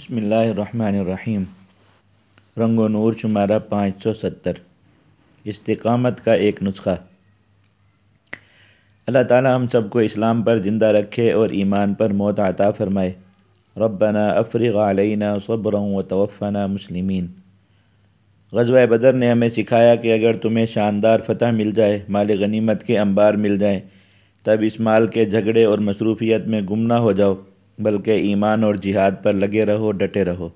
بسم اللہ الرحمن الرحیم۔ رنگ و نور شمارہ پانچ سو ستر۔ استقامت کا ایک نسخہ۔ اللہ تعالی ہم سب کو اسلام پر زندہ رکھے اور ایمان پر موت عطا فرمائے۔ ربنا افرغ علینا صبرا و توفنا مسلمین۔ غزوہ بدر نے ہمیں سکھایا کہ اگر تمہیں شاندار فتح مل جائے، مال غنیمت کے انبار مل جائیں، تب اس مال کے جھگڑے اور مصروفیت میں گم نہ ہو جاؤ۔ بلکہ ایمان اور جہاد پر لگے رہو، ڈٹے رہو۔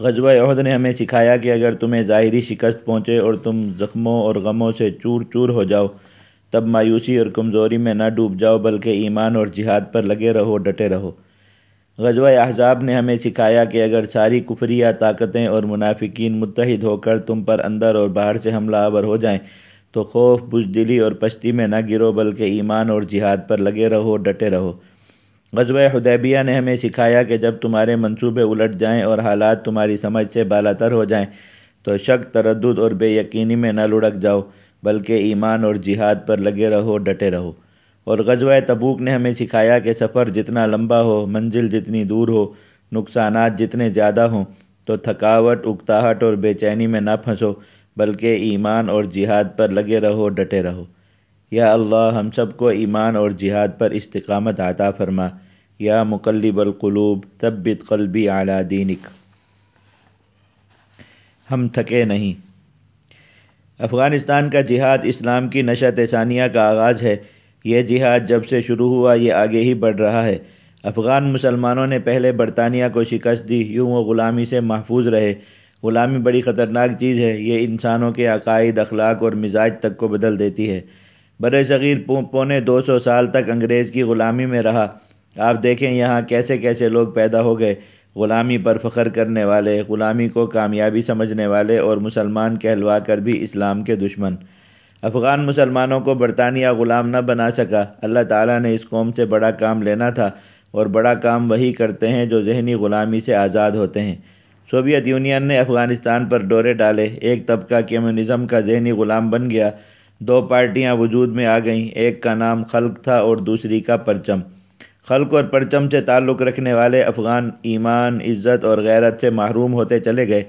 غزوہ عہد نے ہمیں سکھایا کہ اگر تمہیں ظاہری شکست پہنچے اور تم زخموں اور غموں سے چور چور ہو جاؤ، تب مایوسی اور کمزوری میں نہ ڈوب جاؤ، بلکہ ایمان اور جہاد پر لگے رہو، ڈٹے رہو۔ غزوہ احزاب نے ہمیں سکھایا کہ اگر ساری کفریہ طاقتیں اور منافقین متحد ہو کر تم پر اندر اور باہر سے حملہ آور ہو جائیں، تو خوف، بزدلی اور پشتی میں نہ گرو، بلکہ ایمان اور جہاد پر لگے رہو، ڈٹے رہو۔ غزوہ حدیبیہ نے ہمیں سکھایا کہ جب تمہارے منصوبے الٹ جائیں اور حالات تمہاری سمجھ سے بالا تر ہو جائیں، تو شک، تردد اور بے یقینی میں نہ لڑک جاؤ، بلکہ ایمان اور جہاد پر لگے رہو، ڈٹے رہو۔ اور غزوہ تبوک نے ہمیں سکھایا کہ سفر جتنا لمبا ہو، منزل جتنی دور ہو، نقصانات جتنے زیادہ ہوں، تو تھکاوٹ، اکتاہٹ اور بے چینی میں نہ پھنسو، بلکہ ایمان اور جہاد پر لگے رہو، ڈٹے رہو۔ یا اللہ ہم سب کو ایمان اور جہاد پر استقامت عطا فرما۔ یا مقلب القلوب، ثبت قلبی اعلیٰ دینک۔ ہم تھکے نہیں۔ افغانستان کا جہاد اسلام کی نشت ثانیہ کا آغاز ہے۔ یہ جہاد جب سے شروع ہوا، یہ آگے ہی بڑھ رہا ہے۔ افغان مسلمانوں نے پہلے برطانیہ کو شکست دی، یوں وہ غلامی سے محفوظ رہے۔ غلامی بڑی خطرناک چیز ہے۔ یہ انسانوں کے عقائد، اخلاق اور مزاج تک کو بدل دیتی ہے۔ بر صغیر پونے دو سو سال تک انگریز کی غلامی میں رہا۔ آپ دیکھیں یہاں کیسے کیسے لوگ پیدا ہو گئے۔ غلامی پر فخر کرنے والے، غلامی کو کامیابی سمجھنے والے اور مسلمان کہلوا کر بھی اسلام کے دشمن۔ افغان مسلمانوں کو برطانیہ غلام نہ بنا سکا۔ اللہ تعالیٰ نے اس قوم سے بڑا کام لینا تھا اور بڑا کام وہی کرتے ہیں جو ذہنی غلامی سے آزاد ہوتے ہیں۔ سوویت یونین نے افغانستان پر ڈورے ڈالے۔ ایک طبقہ کمیونزم کا ذہنی غلام بن گیا۔ دو پارٹیاں وجود میں آ گئیں، ایک کا نام خلق تھا اور دوسری کا پرچم۔ خلق اور پرچم سے تعلق رکھنے والے افغان ایمان، عزت اور غیرت سے محروم ہوتے چلے گئے۔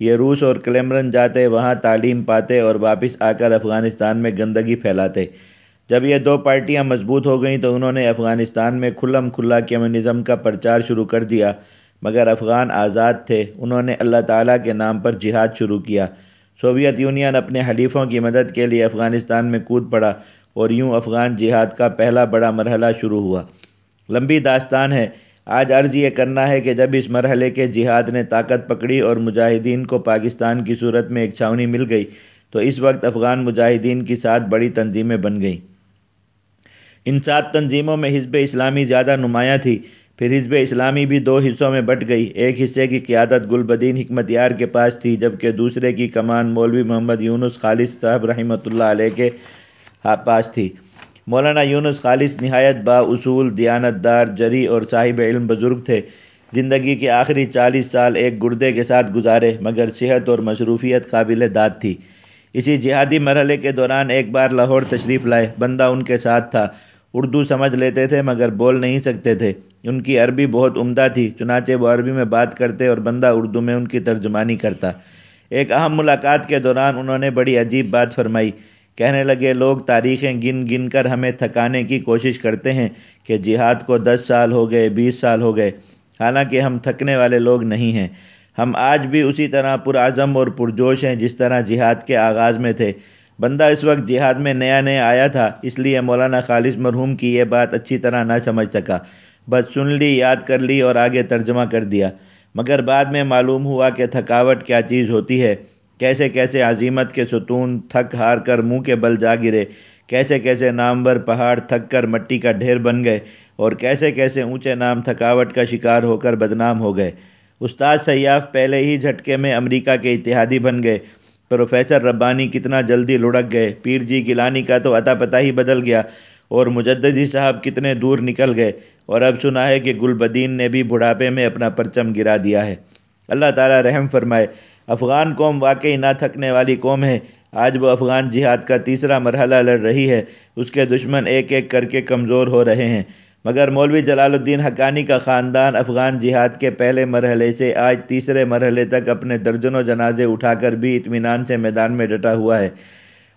یہ روس اور کلیمرن جاتے، وہاں تعلیم پاتے اور واپس آ کر افغانستان میں گندگی پھیلاتے۔ جب یہ دو پارٹیاں مضبوط ہو گئیں تو انہوں نے افغانستان میں کھلم کھلا کمیونزم کا پرچار شروع کر دیا۔ مگر افغان آزاد تھے، انہوں نے اللہ تعالیٰ کے نام پر جہاد شروع کیا۔ سوویت یونین اپنے حلیفوں کی مدد کے لیے افغانستان میں کود پڑا اور یوں افغان جہاد کا پہلا بڑا مرحلہ شروع ہوا۔ لمبی داستان ہے۔ آج عرض یہ کرنا ہے کہ جب اس مرحلے کے جہاد نے طاقت پکڑی اور مجاہدین کو پاکستان کی صورت میں ایک چھاونی مل گئی، تو اس وقت افغان مجاہدین کی سات بڑی تنظیمیں بن گئیں۔ ان سات تنظیموں میں حزب اسلامی زیادہ نمایاں تھی۔ پھر حزب اسلامی بھی دو حصوں میں بٹ گئی۔ ایک حصے کی قیادت گلبدین حکمت یار کے پاس تھی، جبکہ دوسرے کی کمان مولوی محمد یونس خالص صاحب رحمۃ اللہ علیہ کے پاس تھی۔ مولانا یونس خالص نہایت با اصول دیانت دار، جری اور صاحب علم بزرگ تھے۔ زندگی کے آخری چالیس سال ایک گردے کے ساتھ گزارے، مگر صحت اور مصروفیت قابل داد تھی۔ اسی جہادی مرحلے کے دوران ایک بار لاہور تشریف لائے۔ بندہ ان کے ساتھ تھا۔ اردو سمجھ لیتے تھے، مگر بول نہیں سکتے تھے۔ ان کی عربی بہت عمدہ تھی، چنانچہ وہ عربی میں بات کرتے اور بندہ اردو میں ان کی ترجمانی کرتا۔ ایک اہم ملاقات کے دوران انہوں نے بڑی عجیب بات فرمائی۔ کہنے لگے، لوگ تاریخیں گن گن کر ہمیں تھکانے کی کوشش کرتے ہیں کہ جہاد کو دس سال ہو گئے، بیس سال ہو گئے۔ حالانکہ ہم تھکنے والے لوگ نہیں ہیں۔ ہم آج بھی اسی طرح پرعزم اور پرجوش ہیں جس طرح جہاد کے آغاز میں تھے۔ بندہ اس وقت جہاد میں نیا نیا آیا تھا، اس لیے مولانا خالص مرحوم کی یہ بات اچھی طرح نہ سمجھ سکا۔ بس سن لی، یاد کر لی اور آگے ترجمہ کر دیا۔ مگر بعد میں معلوم ہوا کہ تھکاوٹ کیا چیز ہوتی ہے۔ کیسے کیسے عظیمت کے ستون تھک ہار کر منہ کے بل جا گرے۔ کیسے کیسے نامور پہاڑ تھک کر مٹی کا ڈھیر بن گئے۔ اور کیسے کیسے اونچے نام تھکاوٹ کا شکار ہو کر بدنام ہو گئے۔ استاد سیاف پہلے ہی جھٹکے میں امریکہ کے اتحادی بن گئے۔ پروفیسر ربانی کتنا جلدی لڑک گئے۔ پیر جی گلانی کا تو عطا پتہ ہی بدل گیا۔ اور مجددی صاحب کتنے دور نکل گئے۔ اور اب سنا ہے کہ گلبدین نے بھی بڑھاپے میں اپنا پرچم گرا دیا ہے۔ اللہ تعالیٰ رحم فرمائے۔ افغان قوم واقعی نہ تھکنے والی قوم ہے۔ آج وہ افغان جہاد کا تیسرا مرحلہ لڑ رہی ہے۔ اس کے دشمن ایک ایک کر کے کمزور ہو رہے ہیں۔ مگر مولوی جلال الدین حقانی کا خاندان افغان جہاد کے پہلے مرحلے سے آج تیسرے مرحلے تک اپنے درجنوں جنازے اٹھا کر بھی اطمینان سے میدان میں ڈٹا ہوا ہے۔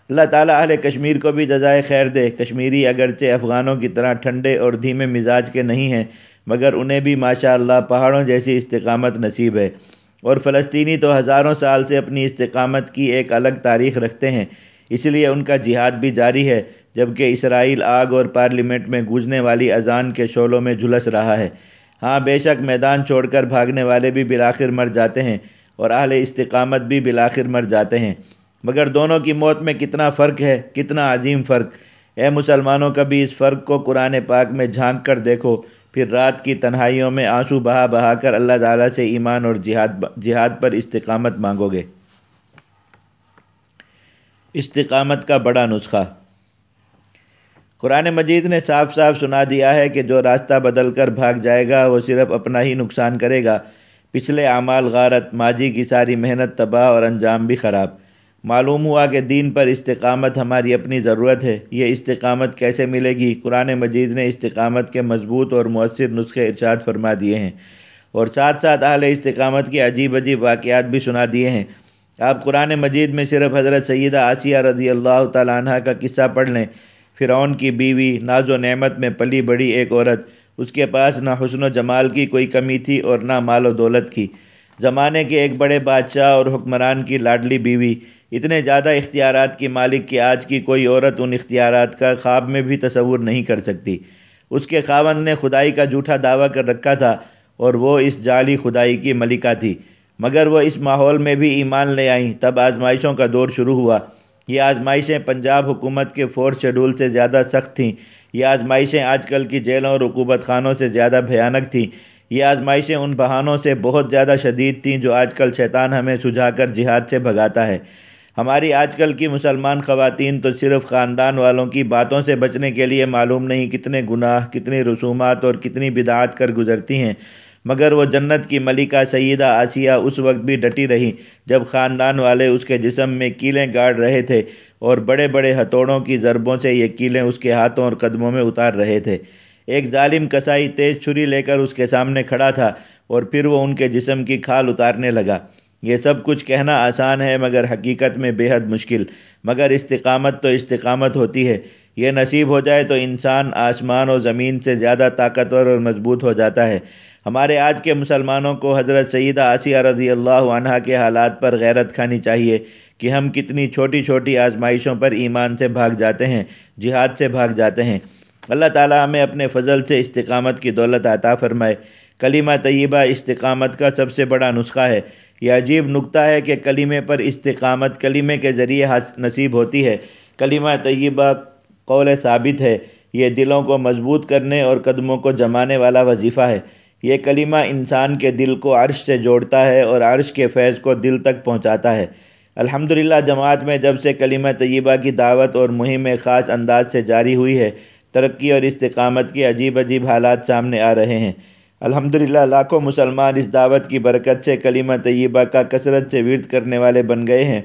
اللہ تعالیٰ اہل کشمیر کو بھی جزائے خیر دے۔ کشمیری اگرچہ افغانوں کی طرح ٹھنڈے اور دھیمے مزاج کے نہیں ہیں، مگر انہیں بھی ماشاء اللہ پہاڑوں جیسی استقامت نصیب ہے۔ اور فلسطینی تو ہزاروں سال سے اپنی استقامت کی ایک الگ تاریخ رکھتے ہیں، اس لیے ان کا جہاد بھی جاری ہے، جبکہ اسرائیل آگ اور پارلیمنٹ میں گوجنے والی اذان کے شعلوں میں جھلس رہا ہے۔ ہاں بے شک میدان چھوڑ کر بھاگنے والے بھی بلاخر مر جاتے ہیں، اور اہل استقامت بھی بلاخر مر جاتے ہیں۔ مگر دونوں کی موت میں کتنا فرق ہے، کتنا عظیم فرق۔ اے مسلمانوں، کبھی اس فرق کو قرآن پاک میں جھانک کر دیکھو، پھر رات کی تنہائیوں میں آنسو بہا بہا کر اللہ تعالیٰ سے ایمان اور جہاد جہاد پر استقامت مانگو گے۔ استقامت کا بڑا نسخہ۔ قرآن مجید نے صاف صاف سنا دیا ہے کہ جو راستہ بدل کر بھاگ جائے گا، وہ صرف اپنا ہی نقصان کرے گا۔ پچھلے اعمال غارت، ماضی کی ساری محنت، تباہ اور انجام بھی خراب۔ معلوم ہوا کہ دین پر استقامت ہماری اپنی ضرورت ہے۔ یہ استقامت کیسے ملے گی؟ قرآن مجید نے استقامت کے مضبوط اور مؤثر نسخے ارشاد فرما دیے ہیں اور ساتھ ساتھ اہل استقامت کے عجیب عجیب واقعات بھی سنا دیے ہیں۔ آپ قرآن مجید میں صرف حضرت سیدہ آسیہ رضی اللہ تعالیٰ عنہ کا قصہ پڑھ لیں۔ فرعون کی بیوی ناز و نعمت میں پلی بڑی ایک عورت، اس کے پاس نہ حسن و جمال کی کوئی کمی تھی اور نہ مال و دولت کی۔ زمانے کے ایک بڑے بادشاہ اور حکمران کی لاڈلی بیوی اتنے زیادہ اختیارات کی مالک کی آج کی کوئی عورت ان اختیارات کا خواب میں بھی تصور نہیں کر سکتی۔ اس کے خاوند نے خدائی کا جھوٹا دعویٰ کر رکھا تھا اور وہ اس جعلی خدائی کی ملکہ تھی۔ مگر وہ اس ماحول میں بھی ایمان لے آئیں۔ تب آزمائشوں کا دور شروع ہوا۔ یہ آزمائشیں پنجاب حکومت کے فورتھ شیڈول سے زیادہ سخت تھیں۔ یہ آزمائشیں آج کل کی جیلوں اور حکومت خانوں سے زیادہ بھیانک تھیں۔ یہ آزمائشیں ان بہانوں سے بہت زیادہ شدید تھیں جو آج کل شیطان ہمیں سجھا کر جہاد سے بھگاتا ہے۔ ہماری آج کل کی مسلمان خواتین تو صرف خاندان والوں کی باتوں سے بچنے کے لیے معلوم نہیں کتنے گناہ، کتنی رسومات اور کتنی بدعات کر گزرتی ہیں۔ مگر وہ جنت کی ملکہ سیدہ آسیہ اس وقت بھی ڈٹی رہی جب خاندان والے اس کے جسم میں کیلیں گاڑ رہے تھے اور بڑے بڑے ہتھوڑوں کی ضربوں سے یہ کیلیں اس کے ہاتھوں اور قدموں میں اتار رہے تھے۔ ایک ظالم کسائی تیز چھری لے کر اس کے سامنے کھڑا تھا اور پھر وہ ان کے جسم کی کھال اتارنے لگا۔ یہ سب کچھ کہنا آسان ہے، مگر حقیقت میں بے حد مشکل۔ مگر استقامت تو استقامت ہوتی ہے۔ یہ نصیب ہو جائے تو انسان آسمان و زمین سے زیادہ طاقتور اور مضبوط ہو جاتا ہے۔ ہمارے آج کے مسلمانوں کو حضرت سیدہ آسیہ رضی اللہ عنہ کے حالات پر غیرت کھانی چاہیے کہ ہم کتنی چھوٹی چھوٹی آزمائشوں پر ایمان سے بھاگ جاتے ہیں، جہاد سے بھاگ جاتے ہیں۔ اللہ تعالیٰ ہمیں اپنے فضل سے استقامت کی دولت عطا فرمائے۔ کلمہ طیبہ استقامت کا سب سے بڑا نسخہ ہے۔ یہ عجیب نقطہ ہے کہ کلمے پر استقامت، کلمے کے ذریعے نصیب ہوتی ہے۔ کلمہ طیبہ قول ثابت ہے، یہ دلوں کو مضبوط کرنے اور قدموں کو جمانے والا وظیفہ ہے۔ یہ کلمہ انسان کے دل کو عرش سے جوڑتا ہے اور عرش کے فیض کو دل تک پہنچاتا ہے۔ الحمدللہ، جماعت میں جب سے کلمہ طیبہ کی دعوت اور مہم خاص انداز سے جاری ہوئی ہے، ترقی اور استقامت کے عجیب عجیب حالات سامنے آ رہے ہیں۔ الحمدللہ، لاکھوں مسلمان اس دعوت کی برکت سے کلمہ طیبہ کا کثرت سے ورد کرنے والے بن گئے ہیں۔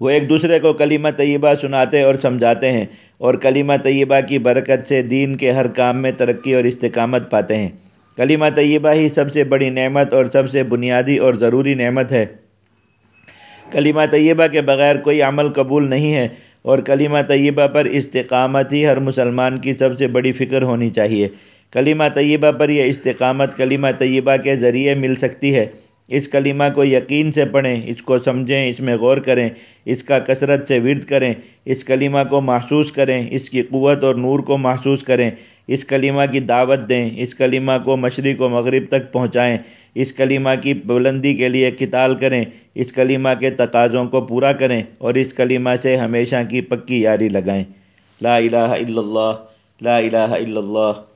وہ ایک دوسرے کو کلمہ طیبہ سناتے اور سمجھاتے ہیں اور کلمہ طیبہ کی برکت سے دین کے ہر کام میں ترقی اور استقامت پاتے ہیں۔ کلمہ طیبہ ہی سب سے بڑی نعمت اور سب سے بنیادی اور ضروری نعمت ہے۔ کلمہ طیبہ کے بغیر کوئی عمل قبول نہیں ہے اور کلمہ طیبہ پر استقامت ہی ہر مسلمان کی سب سے بڑی فکر ہونی چاہیے۔ کلمہ طیبہ پر یہ استقامت کلمہ طیبہ کے ذریعے مل سکتی ہے۔ اس کلمہ کو یقین سے پڑھیں، اس کو سمجھیں، اس میں غور کریں، اس کا کثرت سے ورد کریں، اس کلمہ کو محسوس کریں، اس کی قوت اور نور کو محسوس کریں، اس کلمہ کی دعوت دیں، اس کلمہ کو مشرق و مغرب تک پہنچائیں، اس کلمہ کی بلندی کے لیے قتال کریں، اس کلمہ کے تقاضوں کو پورا کریں اور اس کلمہ سے ہمیشہ کی پکی یاری لگائیں۔ لا الہ الا اللہ، لا الہ الا اللہ۔